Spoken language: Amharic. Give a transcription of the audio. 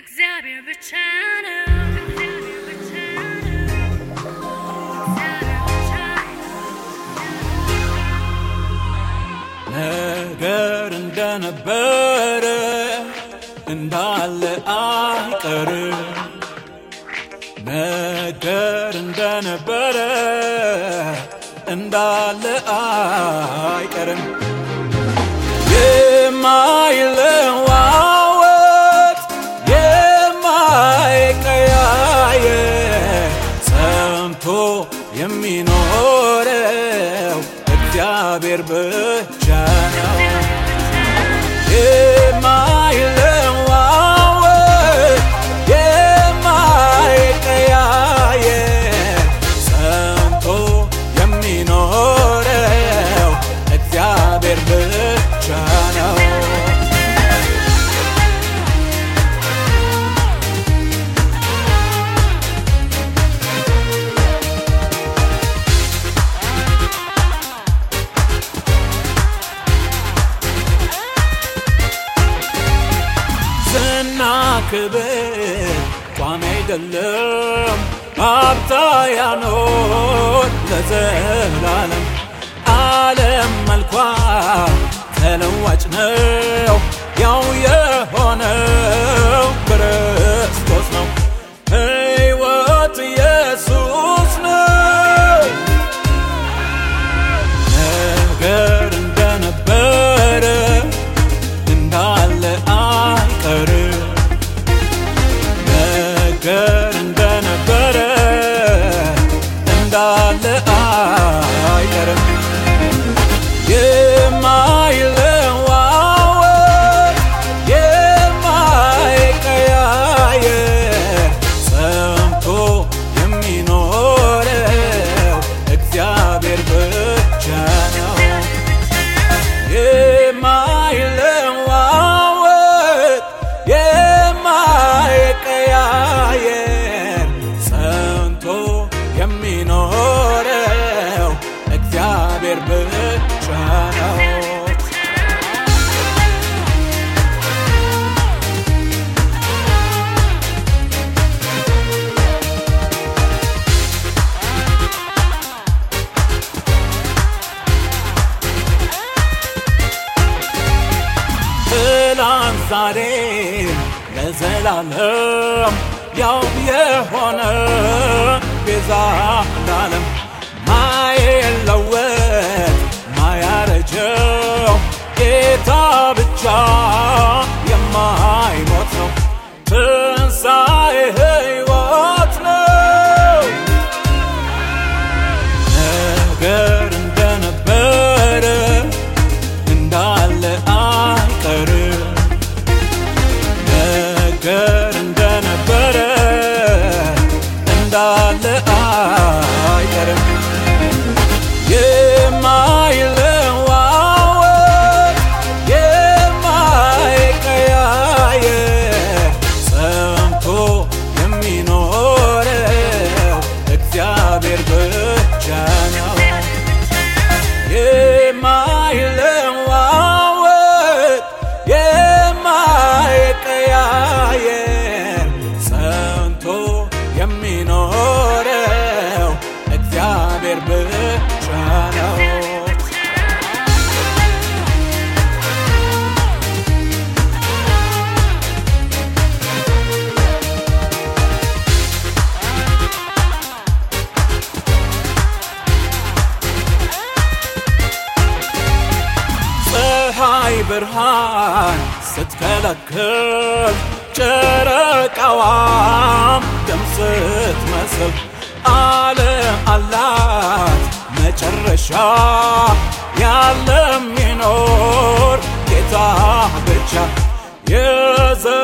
እግዚአብሔር ብቻ ነው። ነገር እንደነበረ እንዳለ አይቀርም። ነገር እንደነበረ እንዳለ አይቀርም። የማይለዋወጥ እግዚአብሔር ብቻ ክብር ቋሚ አይደለም፣ ሀብታ ያኖር ለዘላለም። ዓለም መልኳ ተለዋጭ ነው፣ ያው የሆነው ዛሬ ለዘላለም ያው የሆነ ቤዛ ለዓለም ማይለወጥ ማያረጀው ጌታ ብቻ የማይሞት ብርሃን ስትከለክል ጨረቃዋም ደም ስትመስል ዓለም አላት። መጨረሻ ያለም ይኖር ጌታ ብቻ የዘላለም